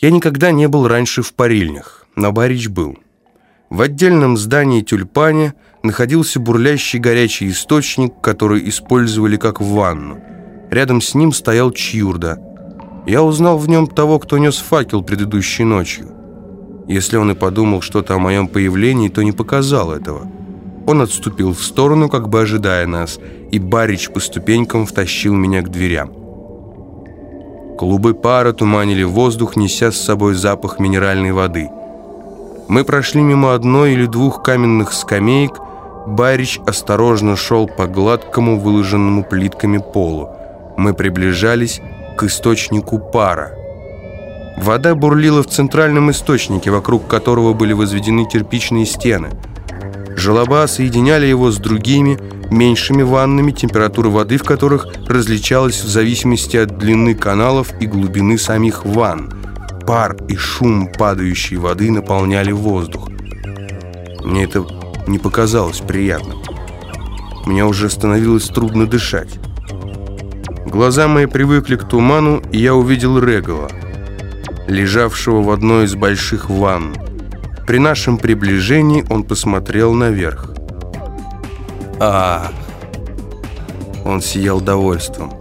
Я никогда не был раньше в парильнях, но Барич был. В отдельном здании тюльпане находился бурлящий горячий источник, который использовали как ванну. Рядом с ним стоял Чьюрда. Я узнал в нем того, кто нес факел предыдущей ночью. Если он и подумал что-то о моем появлении, то не показал этого. Он отступил в сторону, как бы ожидая нас, и Барич по ступенькам втащил меня к дверям. Клубы пара туманили воздух, неся с собой запах минеральной воды. Мы прошли мимо одной или двух каменных скамеек. Барич осторожно шел по гладкому, выложенному плитками полу. Мы приближались к источнику пара. Вода бурлила в центральном источнике, вокруг которого были возведены кирпичные стены. Желоба соединяли его с другими, меньшими ваннами, температура воды в которых различалась в зависимости от длины каналов и глубины самих ванн. Пар и шум падающей воды наполняли воздух. Мне это не показалось приятным. Мне уже становилось трудно дышать. Глаза мои привыкли к туману, и я увидел Регала, лежавшего в одной из больших ванн. При нашем приближении он посмотрел наверх. А, он сиял довольством.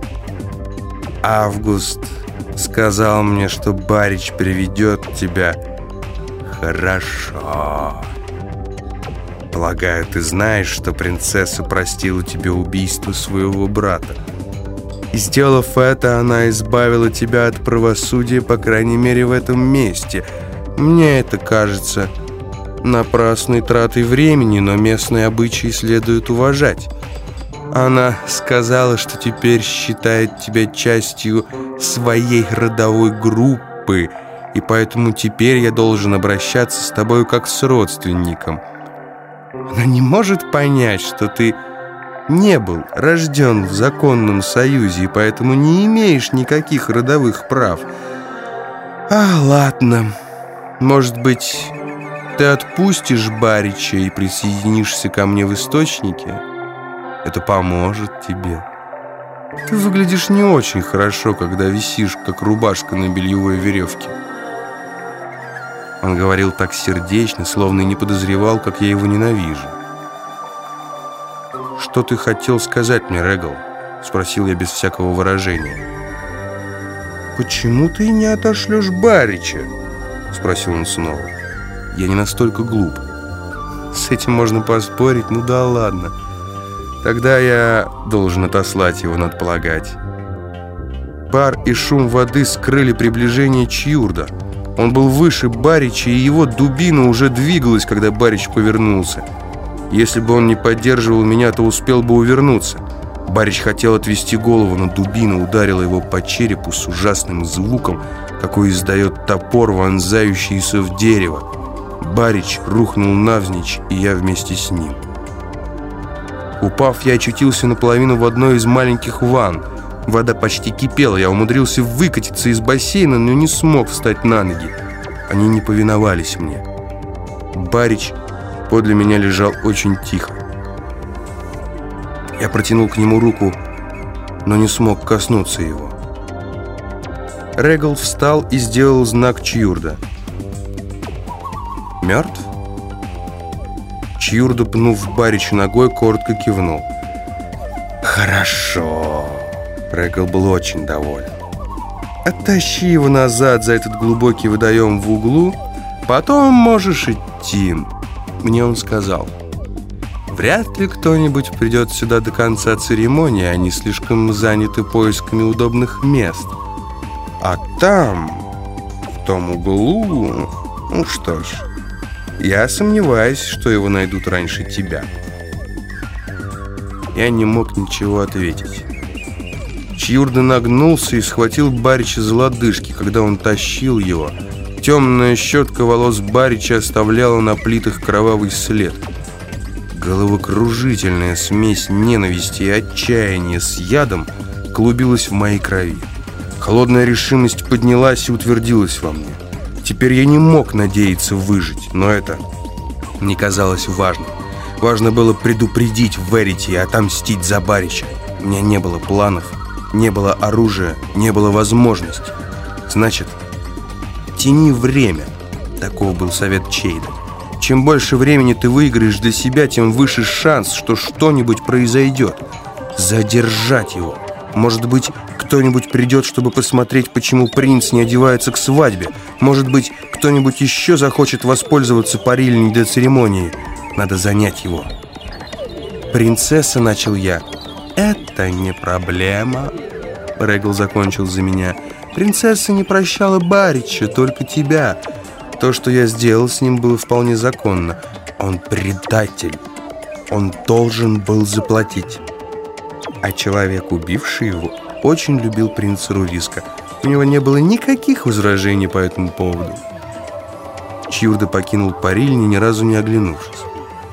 Август сказал мне, что Барич приведет тебя. Хорошо. Полагаю, ты знаешь, что принцесса простила тебе убийство своего брата. И сделав это, она избавила тебя от правосудия, по крайней мере, в этом месте. Мне это кажется напрасной тратой времени, но местные обычаи следует уважать. Она сказала, что теперь считает тебя частью своей родовой группы, и поэтому теперь я должен обращаться с тобой как с родственником. Она не может понять, что ты не был рожден в законном союзе, и поэтому не имеешь никаких родовых прав. А, ладно. Может быть, ты отпустишь Барича и присоединишься ко мне в источнике? Это поможет тебе. Ты выглядишь не очень хорошо, когда висишь, как рубашка на бельевой веревке. Он говорил так сердечно, словно не подозревал, как я его ненавижу. «Что ты хотел сказать мне, Регал?» — спросил я без всякого выражения. «Почему ты не отошлешь Барича?» — спросил он снова. Я не настолько глуп. С этим можно поспорить, ну да ладно. Тогда я должен отослать его, надо полагать. Пар и шум воды скрыли приближение Чьюрда. Он был выше Барича, и его дубина уже двигалась, когда Барич повернулся. Если бы он не поддерживал меня, то успел бы увернуться. Барич хотел отвести голову, но дубина ударила его по черепу с ужасным звуком, какой издает топор, вонзающийся в дерево. Барич рухнул навзничь, и я вместе с ним. Упав, я очутился наполовину в одной из маленьких ванн. Вода почти кипела, я умудрился выкатиться из бассейна, но не смог встать на ноги. Они не повиновались мне. Барич подле меня лежал очень тихо. Я протянул к нему руку, но не смог коснуться его. Регал встал и сделал знак Чьюрда – мертв?» Чьюрда, пнув Барича ногой, коротко кивнул. «Хорошо!» Регал был очень доволен. «Оттащи его назад за этот глубокий водоем в углу, потом можешь идти», мне он сказал. «Вряд ли кто-нибудь придет сюда до конца церемонии, они слишком заняты поисками удобных мест. А там, в том углу, ну что ж...» Я сомневаюсь, что его найдут раньше тебя. Я не мог ничего ответить. Чьюрда нагнулся и схватил Барича за лодыжки, когда он тащил его. Темная щетка волос Барича оставляла на плитах кровавый след. Головокружительная смесь ненависти и отчаяния с ядом клубилась в моей крови. Холодная решимость поднялась и утвердилась во мне. Теперь я не мог надеяться выжить, но это не казалось важным. Важно было предупредить Верити и отомстить за Барича. У меня не было планов, не было оружия, не было возможности. Значит, Тяни время. Таков был совет Чейда. Чем больше времени ты выиграешь для себя, тем выше шанс, что что-нибудь произойдет. Задержать его. Может быть, кто-нибудь придет, чтобы посмотреть, почему принц не одевается к свадьбе. Может быть, кто-нибудь еще захочет воспользоваться парильней для церемонии. Надо занять его. «Принцесса», — начал я. «Это не проблема», — Регл закончил за меня. «Принцесса не прощала Барича, только тебя. То, что я сделал с ним, было вполне законно. Он предатель. Он должен был заплатить». А человек, убивший его, очень любил принца Руриска. У него не было никаких возражений по этому поводу. Чьюрда покинул парильни, ни разу не оглянувшись.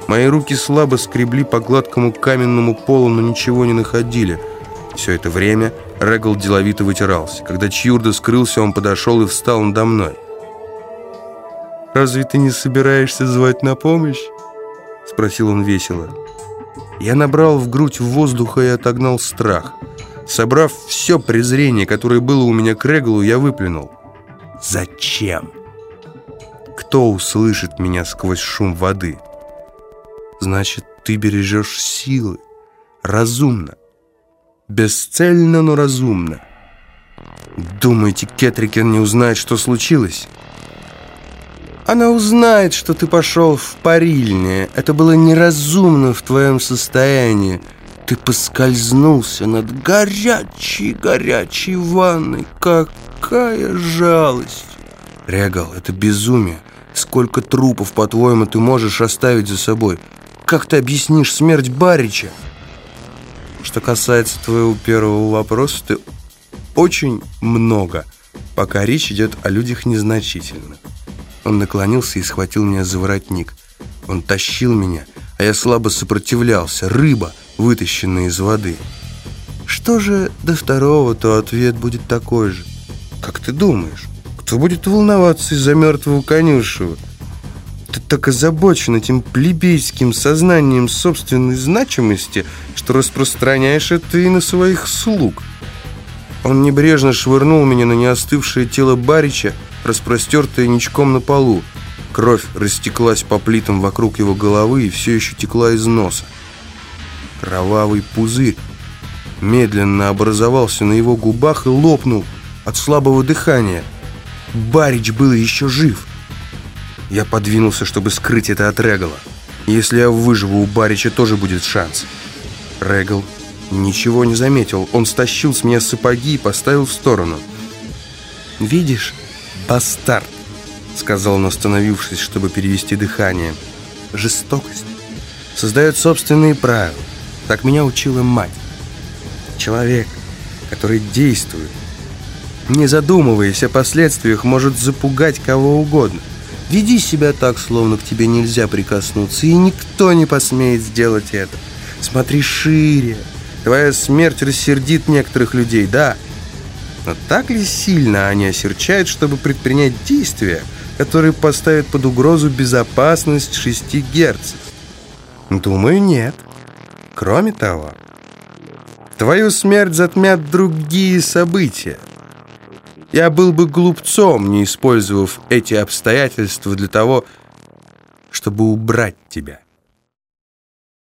Мои руки слабо скребли по гладкому каменному полу, но ничего не находили. Все это время Регл деловито вытирался. Когда Чьюрда скрылся, он подошел и встал надо мной. «Разве ты не собираешься звать на помощь?» Спросил он весело. Я набрал в грудь воздуха и отогнал страх. Собрав все презрение, которое было у меня к Реглу, я выплюнул. «Зачем?» Кто услышит меня сквозь шум воды?» Значит, ты бережешь силы. Разумно. Бесцельно, но разумно. Думаете, Кетрикен не узнает, что случилось? Она узнает, что ты пошел в парильне. Это было неразумно в твоем состоянии. Ты поскользнулся над горячей-горячей ванной. Какая жалость! Регал, это безумие. Сколько трупов, по-твоему, ты можешь оставить за собой? Как ты объяснишь смерть Барича? Что касается твоего первого вопроса, ты очень много, пока речь идет о людях незначительных. Он наклонился и схватил меня за воротник. Он тащил меня, а я слабо сопротивлялся. Рыба, вытащенная из воды. Что же до второго, то ответ будет такой же. Как ты думаешь, кто будет волноваться из-за мертвого конюшева? Ты так озабочен этим плебейским сознанием собственной значимости, что распространяешь это и на своих слуг. Он небрежно швырнул меня на неостывшее тело Барича, распростертое ничком на полу. Кровь растеклась по плитам вокруг его головы и все еще текла из носа. Кровавый пузырь медленно образовался на его губах и лопнул от слабого дыхания. Барич был еще жив — я подвинулся, чтобы скрыть это от Регала. Если я выживу, у Барича тоже будет шанс. Регал ничего не заметил. Он стащил с меня сапоги и поставил в сторону. «Видишь, бастард», — сказал он, остановившись, чтобы перевести дыхание. «Жестокость создает собственные правила. Так меня учила мать. Человек, который действует, не задумываясь о последствиях, может запугать кого угодно. Веди себя так, словно к тебе нельзя прикоснуться, и никто не посмеет сделать это. Смотри шире. Твоя смерть рассердит некоторых людей, да. Но так ли сильно они осерчают, чтобы предпринять действия, которые поставят под угрозу безопасность 6 Герц? Думаю, нет. Кроме того, твою смерть затмят другие события. Я был бы глупцом, не использовав эти обстоятельства для того, чтобы убрать тебя.